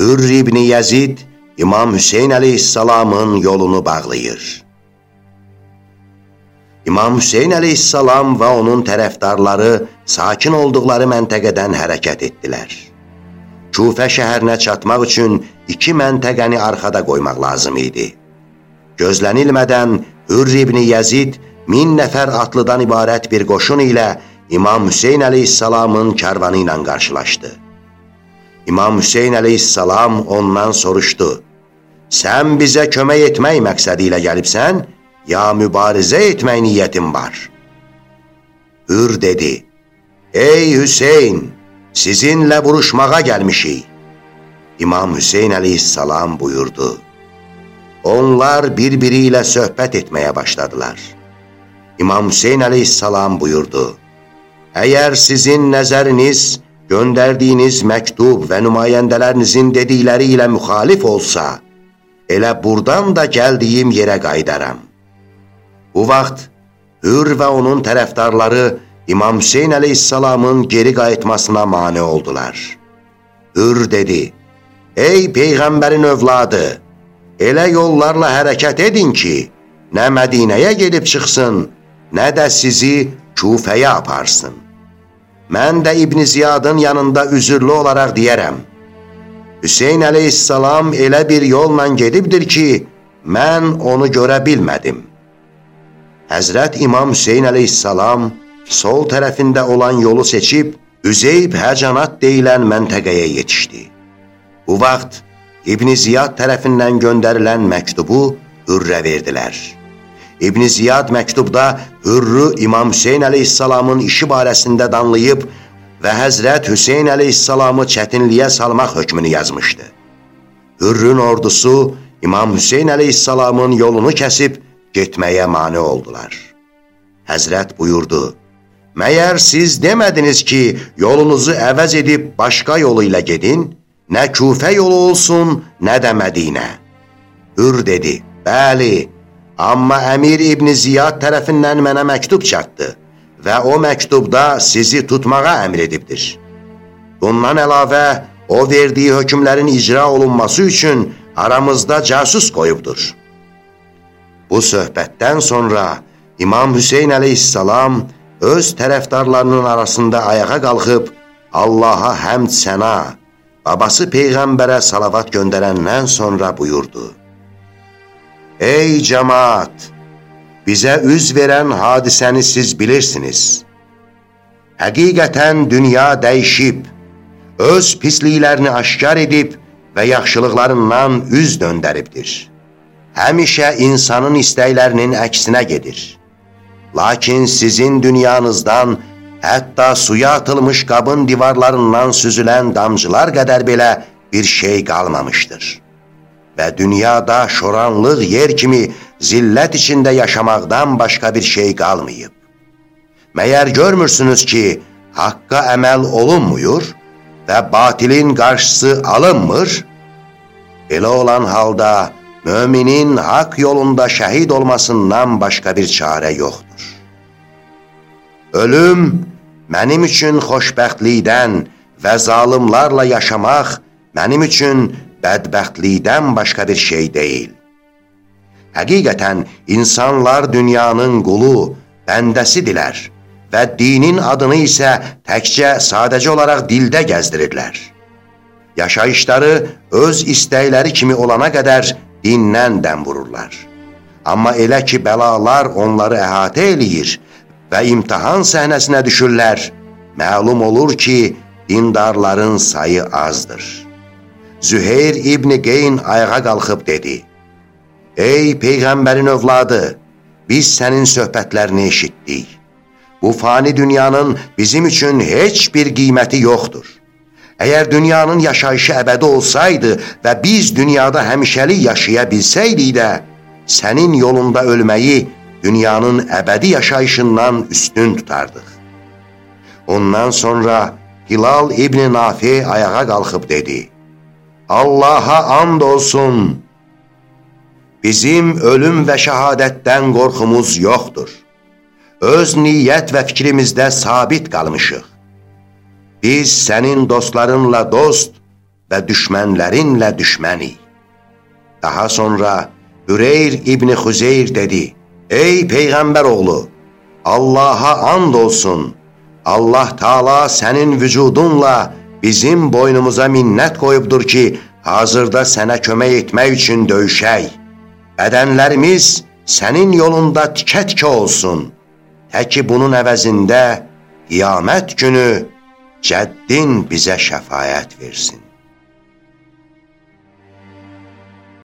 Hürr ibn Yəzid İmam Hüseyn əleyhissalamın yolunu bağlayır. İmam Hüseyn əleyhissalam və onun tərəfdarları sakin olduqları məntəqədən hərəkət etdilər. Kufə şəhərinə çatmaq üçün iki məntəqəni arxada qoymaq lazım idi. Gözlənilmədən Hürr ibn Yəzid min nəfər atlıdan ibarət bir qoşun ilə İmam Hüseyn əleyhissalamın kərvanı ilə qarşılaşdı. İmam Hüseyn əleyhissalam ondan soruşdu, Sən bizə kömək etmək məqsədi ilə gəlibsən, ya mübarizə etmək niyyətin var? Hür dedi, Ey Hüseyn, sizinlə vuruşmağa gəlmişik. İmam Hüseyn əleyhissalam buyurdu. Onlar bir-biri ilə söhbət etməyə başladılar. İmam Hüseyn əleyhissalam buyurdu. Əgər sizin nəzəriniz, göndərdiyiniz məktub və nümayəndələrinizin dedikləri ilə müxalif olsa, elə burdan da gəldiyim yerə qaydaram. Bu vaxt Hür və onun tərəfdarları İmam Hüseyin əleyhissalamın geri qayıtmasına mane oldular. Hür dedi, Ey Peyğəmbərin övladı, elə yollarla hərəkət edin ki, nə Mədinəyə gedib çıxsın, nə də sizi Kufəyə aparsın. Mən də İbn Ziyadın yanında üzürlü olaraq deyərəm, Hüseyin əleyhissalam elə bir yolla gedibdir ki, mən onu görə bilmədim. Həzrət İmam Hüseyin əleyhissalam sol tərəfində olan yolu seçib, Üzeyb Həcanat deyilən məntəqəyə yetişdi. Bu vaxt İbn Ziyad tərəfindən göndərilən məktubu Hürrə verdilər. İbn Ziyad məktubda Hürrü İmam Hüseyin əleyhissalamın işi barəsində danlayıb, və Həzrət Hüseyin əleyhissalamı çətinliyə salmaq hökmünü yazmışdı. Hürrün ordusu İmam Hüseyin əleyhissalamın yolunu kəsib getməyə mani oldular. Həzrət buyurdu, Məyər siz demədiniz ki, yolunuzu əvəz edib başqa yolu ilə gedin, nə Kufə yolu olsun, nə də Mədinə. Hür dedi, bəli, amma Əmir İbn Ziyad tərəfindən mənə məktub çatdı və o məktubda sizi tutmağa əmr edibdir. Bundan əlavə, o verdiyi hökmlərin icra olunması üçün aramızda casus qoyubdur. Bu söhbətdən sonra İmam Hüseyin əleyhissalam öz tərəfdarlarının arasında ayağa qalxıb Allaha həmd səna, babası Peyğəmbərə salavat göndərəndən sonra buyurdu. Ey cəmaat! bizə üz verən hadisəni siz bilirsiniz. Həqiqətən dünya dəyişib, öz pisliklərini aşkar edib və yaxşılıqlarından üz döndəribdir. Həmişə insanın istəklərinin əksinə gedir. Lakin sizin dünyanızdan, hətta suya atılmış qabın divarlarından süzülən damcılar qədər belə bir şey qalmamışdır və dünyada şoranlıq yer kimi zillət içində yaşamaqdan başqa bir şey qalmayıb. Məyər görmürsünüz ki, haqqa əməl olunmuyur və batilin qarşısı alınmır? Elə olan halda müminin haqq yolunda şəhid olmasından başqa bir çarə yoxdur. Ölüm mənim üçün xoşbəxtlikdən və zalimlarla yaşamaq mənim üçün bədbəxtlikdən başqa bir şey deyil. Həqiqətən, insanlar dünyanın qulu, bəndəsidilər və dinin adını isə təkcə sadəcə olaraq dildə gəzdirirlər. Yaşayışları öz istəkləri kimi olana qədər dindən dən vururlar. Amma elə ki, bəlalar onları əhatə eləyir və imtihan səhnəsinə düşürlər, məlum olur ki, dindarların sayı azdır. Züheyr İbni Qeyn ayağa qalxıb dedi, Ey Peyğəmbərin övladı, biz sənin söhbətlərini eşitdik. Bu fani dünyanın bizim üçün heç bir qiyməti yoxdur. Əgər dünyanın yaşayışı əbədi olsaydı və biz dünyada həmişəlik yaşaya bilsəydik də, sənin yolunda ölməyi dünyanın əbədi yaşayışından üstün tutardıq. Ondan sonra Hilal İbni Nafi ayağa qalxıb dedi, Allaha and olsun, bizim ölüm və şəhadətdən qorxumuz yoxdur. Öz niyyət və fikrimizdə sabit qalmışıq. Biz sənin dostlarınla dost, və düşmənlərinlə düşmənik. Daha sonra Hüreyr İbni Xüzeyr dedi, Ey Peyğəmbər oğlu, Allaha and olsun, Allah Taala sənin vücudunla bizim boynumuza minnət qoyubdur ki, hazırda sənə kömək etmək üçün döyüşək. Bədənlərimiz sənin yolunda tikə-tikə olsun. Təki bunun əvəzində qiyamət günü cəddin bizə şəfayət versin.